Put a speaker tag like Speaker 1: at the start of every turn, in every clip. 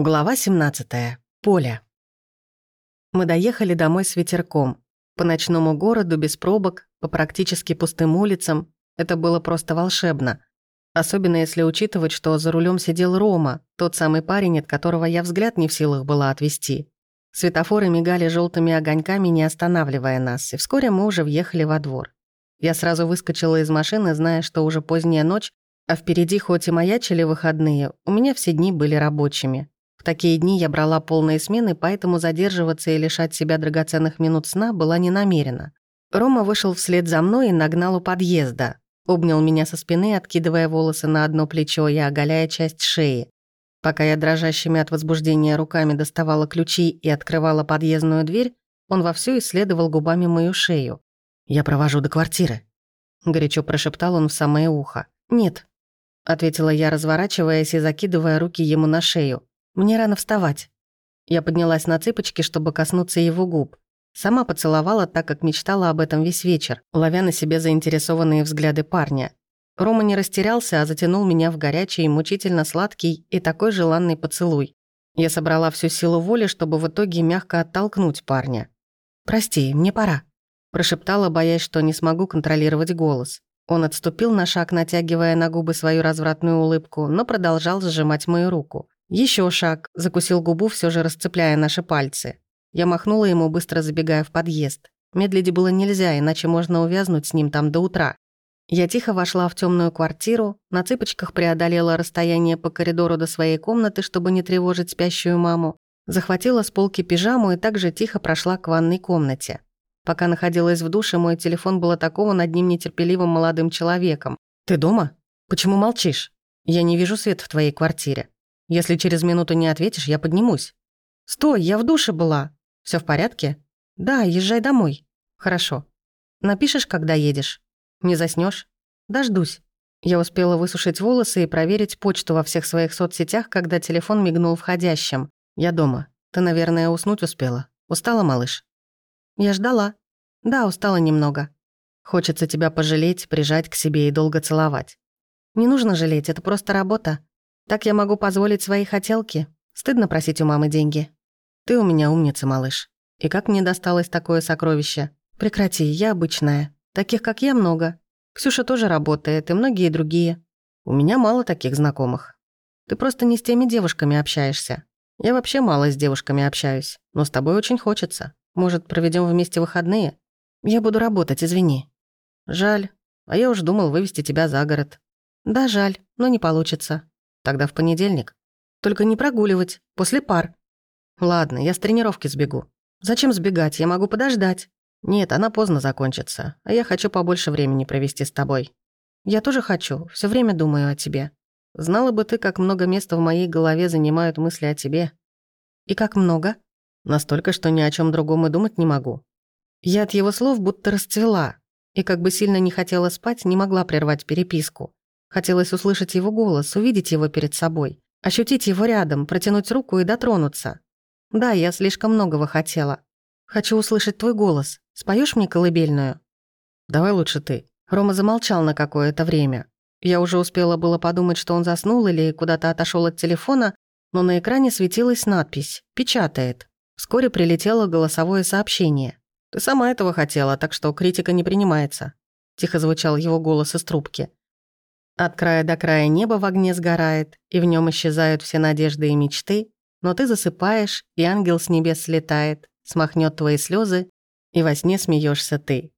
Speaker 1: Глава 17. Поля. Мы доехали домой с ветерком. По ночному городу, без пробок, по практически пустым улицам. Это было просто волшебно. Особенно если учитывать, что за рулем сидел Рома, тот самый парень, от которого я взгляд не в силах была отвести. Светофоры мигали желтыми огоньками, не останавливая нас, и вскоре мы уже въехали во двор. Я сразу выскочила из машины, зная, что уже поздняя ночь, а впереди хоть и маячили выходные, у меня все дни были рабочими. В такие дни я брала полные смены, поэтому задерживаться и лишать себя драгоценных минут сна была не намерена. Рома вышел вслед за мной и нагнал у подъезда. Обнял меня со спины, откидывая волосы на одно плечо и оголяя часть шеи. Пока я дрожащими от возбуждения руками доставала ключи и открывала подъездную дверь, он вовсю исследовал губами мою шею. «Я провожу до квартиры», — горячо прошептал он в самое ухо. «Нет», — ответила я, разворачиваясь и закидывая руки ему на шею. Мне рано вставать. Я поднялась на цыпочки, чтобы коснуться его губ. Сама поцеловала, так как мечтала об этом весь вечер, ловя на себе заинтересованные взгляды парня. Рома не растерялся, а затянул меня в горячий, мучительно сладкий и такой желанный поцелуй. Я собрала всю силу воли, чтобы в итоге мягко оттолкнуть парня. «Прости, мне пора», – прошептала, боясь, что не смогу контролировать голос. Он отступил на шаг, натягивая на губы свою развратную улыбку, но продолжал сжимать мою руку. Еще шаг, закусил губу, все же расцепляя наши пальцы. Я махнула ему, быстро забегая в подъезд. Медлить было нельзя, иначе можно увязнуть с ним там до утра. Я тихо вошла в темную квартиру, на цыпочках преодолела расстояние по коридору до своей комнаты, чтобы не тревожить спящую маму. Захватила с полки пижаму и также тихо прошла к ванной комнате. Пока находилась в душе, мой телефон был атакован над ним нетерпеливым молодым человеком. «Ты дома? Почему молчишь? Я не вижу свет в твоей квартире». Если через минуту не ответишь, я поднимусь. Стой, я в душе была. Все в порядке? Да, езжай домой. Хорошо. Напишешь, когда едешь? Не заснешь? Дождусь. Я успела высушить волосы и проверить почту во всех своих соцсетях, когда телефон мигнул входящим. Я дома. Ты, наверное, уснуть успела. Устала, малыш? Я ждала. Да, устала немного. Хочется тебя пожалеть, прижать к себе и долго целовать. Не нужно жалеть, это просто работа. Так я могу позволить свои хотелки. Стыдно просить у мамы деньги. Ты у меня умница, малыш. И как мне досталось такое сокровище? Прекрати, я обычная. Таких, как я, много. Ксюша тоже работает, и многие другие. У меня мало таких знакомых. Ты просто не с теми девушками общаешься. Я вообще мало с девушками общаюсь, но с тобой очень хочется. Может, проведем вместе выходные? Я буду работать, извини. Жаль. А я уж думал вывести тебя за город. Да, жаль, но не получится. Тогда в понедельник. Только не прогуливать, после пар. Ладно, я с тренировки сбегу. Зачем сбегать? Я могу подождать. Нет, она поздно закончится, а я хочу побольше времени провести с тобой. Я тоже хочу, все время думаю о тебе. Знала бы ты, как много места в моей голове занимают мысли о тебе. И как много? Настолько, что ни о чем другом и думать не могу. Я от его слов будто расцвела, и как бы сильно не хотела спать, не могла прервать переписку. Хотелось услышать его голос, увидеть его перед собой, ощутить его рядом, протянуть руку и дотронуться. Да, я слишком многого хотела. Хочу услышать твой голос. Споешь мне колыбельную? Давай лучше ты. Рома замолчал на какое-то время. Я уже успела было подумать, что он заснул или куда-то отошел от телефона, но на экране светилась надпись «Печатает». Вскоре прилетело голосовое сообщение. «Ты сама этого хотела, так что критика не принимается», – тихо звучал его голос из трубки. От края до края небо в огне сгорает, и в нем исчезают все надежды и мечты, но ты засыпаешь, и ангел с небес слетает, смахнет твои слезы, и во сне смеешься ты.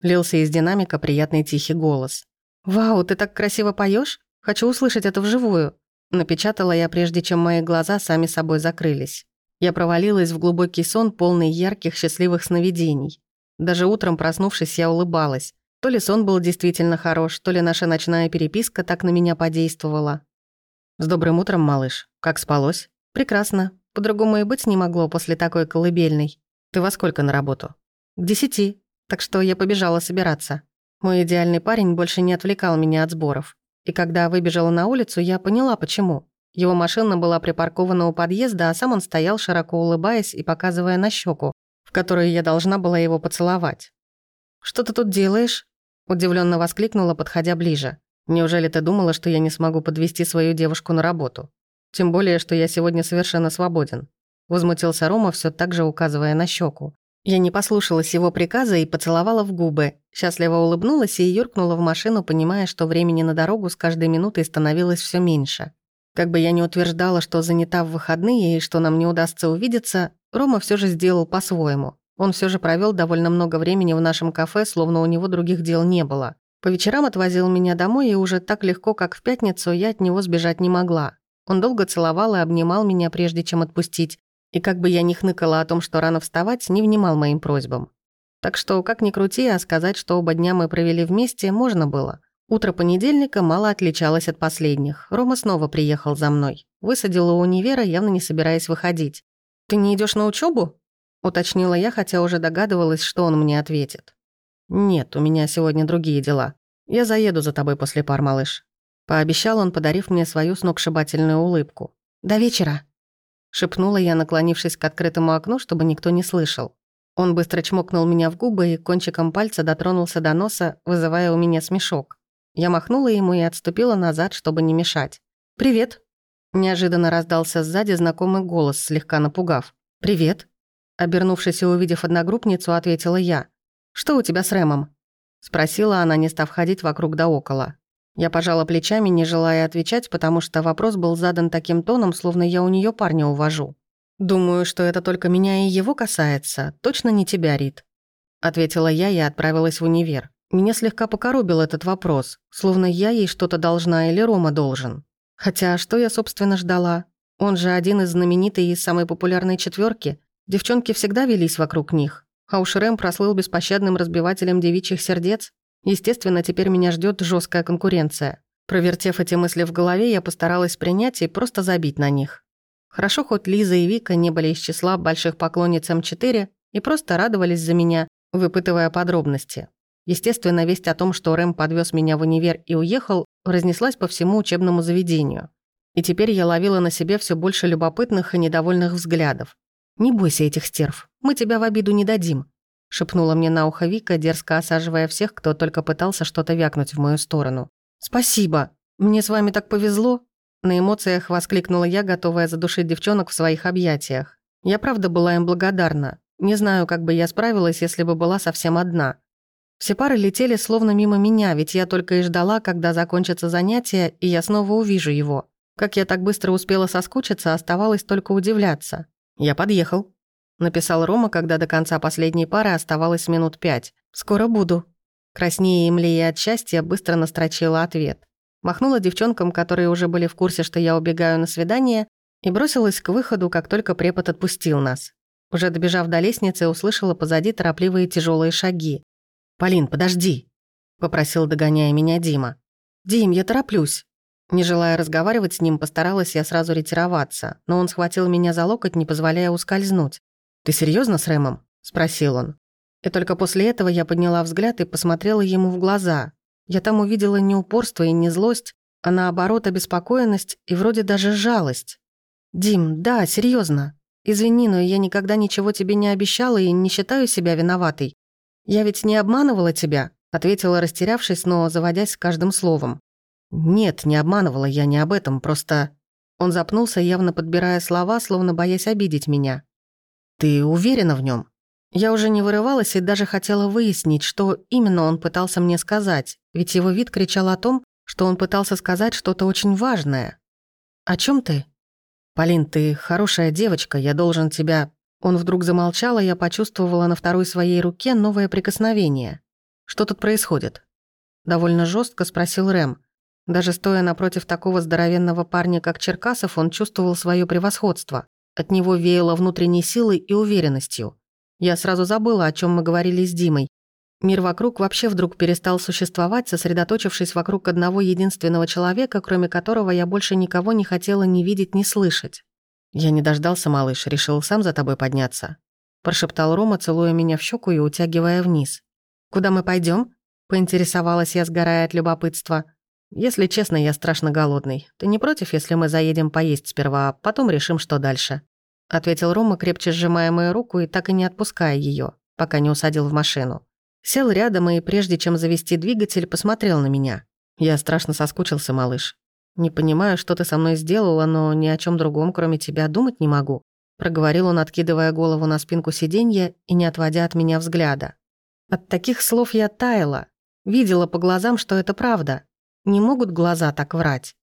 Speaker 1: Лился из динамика приятный тихий голос. «Вау, ты так красиво поешь? Хочу услышать это вживую!» Напечатала я, прежде чем мои глаза сами собой закрылись. Я провалилась в глубокий сон, полный ярких, счастливых сновидений. Даже утром, проснувшись, я улыбалась. То ли сон был действительно хорош, то ли наша ночная переписка так на меня подействовала. «С добрым утром, малыш. Как спалось?» «Прекрасно. По-другому и быть не могло после такой колыбельной. Ты во сколько на работу?» «К десяти. Так что я побежала собираться. Мой идеальный парень больше не отвлекал меня от сборов. И когда выбежала на улицу, я поняла, почему. Его машина была припаркована у подъезда, а сам он стоял, широко улыбаясь и показывая на щеку, в которую я должна была его поцеловать. «Что ты тут делаешь?» Удивленно воскликнула, подходя ближе. «Неужели ты думала, что я не смогу подвести свою девушку на работу?» Тем более, что я сегодня совершенно свободен. Возмутился Рома, все так же указывая на щеку. Я не послушалась его приказа и поцеловала в губы. Счастливо улыбнулась и юркнула в машину, понимая, что времени на дорогу с каждой минутой становилось все меньше. Как бы я ни утверждала, что занята в выходные и что нам не удастся увидеться, Рома все же сделал по-своему. Он все же провел довольно много времени в нашем кафе, словно у него других дел не было. По вечерам отвозил меня домой, и уже так легко, как в пятницу, я от него сбежать не могла. Он долго целовал и обнимал меня, прежде чем отпустить, и как бы я ни хныкала о том, что рано вставать, не внимал моим просьбам. Так что, как ни крути, а сказать, что оба дня мы провели вместе, можно было. Утро понедельника мало отличалось от последних. Рома снова приехал за мной. Высадил у универа, явно не собираясь выходить. «Ты не идешь на учебу? Уточнила я, хотя уже догадывалась, что он мне ответит. «Нет, у меня сегодня другие дела. Я заеду за тобой после пар, малыш». Пообещал он, подарив мне свою сногсшибательную улыбку. «До вечера», шепнула я, наклонившись к открытому окну, чтобы никто не слышал. Он быстро чмокнул меня в губы и кончиком пальца дотронулся до носа, вызывая у меня смешок. Я махнула ему и отступила назад, чтобы не мешать. «Привет!» Неожиданно раздался сзади знакомый голос, слегка напугав. «Привет!» Обернувшись и увидев одногруппницу, ответила я. «Что у тебя с Рэмом?» Спросила она, не став ходить вокруг да около. Я пожала плечами, не желая отвечать, потому что вопрос был задан таким тоном, словно я у нее парня увожу. «Думаю, что это только меня и его касается. Точно не тебя, Рит», — ответила я и отправилась в универ. Меня слегка покоробил этот вопрос, словно я ей что-то должна или Рома должен. Хотя что я, собственно, ждала? Он же один из знаменитой и самой популярной четверки. Девчонки всегда велись вокруг них. А уж Рэм прослыл беспощадным разбивателем девичьих сердец. Естественно, теперь меня ждет жесткая конкуренция. Провертев эти мысли в голове, я постаралась принять и просто забить на них. Хорошо, хоть Лиза и Вика не были из числа больших поклонниц М4 и просто радовались за меня, выпытывая подробности. Естественно, весть о том, что Рэм подвез меня в универ и уехал, разнеслась по всему учебному заведению. И теперь я ловила на себе все больше любопытных и недовольных взглядов. «Не бойся этих стерв, мы тебя в обиду не дадим шепнула мне на ухо Вика, дерзко осаживая всех, кто только пытался что-то вякнуть в мою сторону. «Спасибо! Мне с вами так повезло!» На эмоциях воскликнула я, готовая задушить девчонок в своих объятиях. Я правда была им благодарна. Не знаю, как бы я справилась, если бы была совсем одна. Все пары летели словно мимо меня, ведь я только и ждала, когда закончатся занятия, и я снова увижу его. Как я так быстро успела соскучиться, оставалось только удивляться. Я подъехал. Написал Рома, когда до конца последней пары оставалось минут пять. «Скоро буду». Краснее и млея от счастья быстро настрочила ответ. Махнула девчонкам, которые уже были в курсе, что я убегаю на свидание, и бросилась к выходу, как только препод отпустил нас. Уже добежав до лестницы, услышала позади торопливые тяжелые шаги. «Полин, подожди!» — попросил, догоняя меня Дима. «Дим, я тороплюсь!» Не желая разговаривать с ним, постаралась я сразу ретироваться, но он схватил меня за локоть, не позволяя ускользнуть. «Ты серьезно с Рэмом?» – спросил он. И только после этого я подняла взгляд и посмотрела ему в глаза. Я там увидела не упорство и не злость, а наоборот обеспокоенность и вроде даже жалость. «Дим, да, серьезно. Извини, но я никогда ничего тебе не обещала и не считаю себя виноватой. Я ведь не обманывала тебя», — ответила, растерявшись, но заводясь каждым словом. «Нет, не обманывала я не об этом, просто...» Он запнулся, явно подбирая слова, словно боясь обидеть меня. «Ты уверена в нем? Я уже не вырывалась и даже хотела выяснить, что именно он пытался мне сказать, ведь его вид кричал о том, что он пытался сказать что-то очень важное. «О чем ты?» «Полин, ты хорошая девочка, я должен тебя...» Он вдруг замолчал, и я почувствовала на второй своей руке новое прикосновение. «Что тут происходит?» Довольно жестко спросил Рэм. Даже стоя напротив такого здоровенного парня, как Черкасов, он чувствовал свое превосходство. От него веяло внутренней силой и уверенностью. Я сразу забыла, о чем мы говорили с Димой. Мир вокруг вообще вдруг перестал существовать, сосредоточившись вокруг одного единственного человека, кроме которого я больше никого не хотела ни видеть, ни слышать. «Я не дождался, малыш, решил сам за тобой подняться», прошептал Рома, целуя меня в щеку и утягивая вниз. «Куда мы пойдем? поинтересовалась я, сгорая от любопытства. «Если честно, я страшно голодный. Ты не против, если мы заедем поесть сперва, а потом решим, что дальше?» Ответил Рома, крепче сжимая мою руку и так и не отпуская ее, пока не усадил в машину. Сел рядом и, прежде чем завести двигатель, посмотрел на меня. «Я страшно соскучился, малыш». Не понимаю, что ты со мной сделала, но ни о чем другом, кроме тебя, думать не могу», проговорил он, откидывая голову на спинку сиденья и не отводя от меня взгляда. От таких слов я таяла. Видела по глазам, что это правда. Не могут глаза так врать.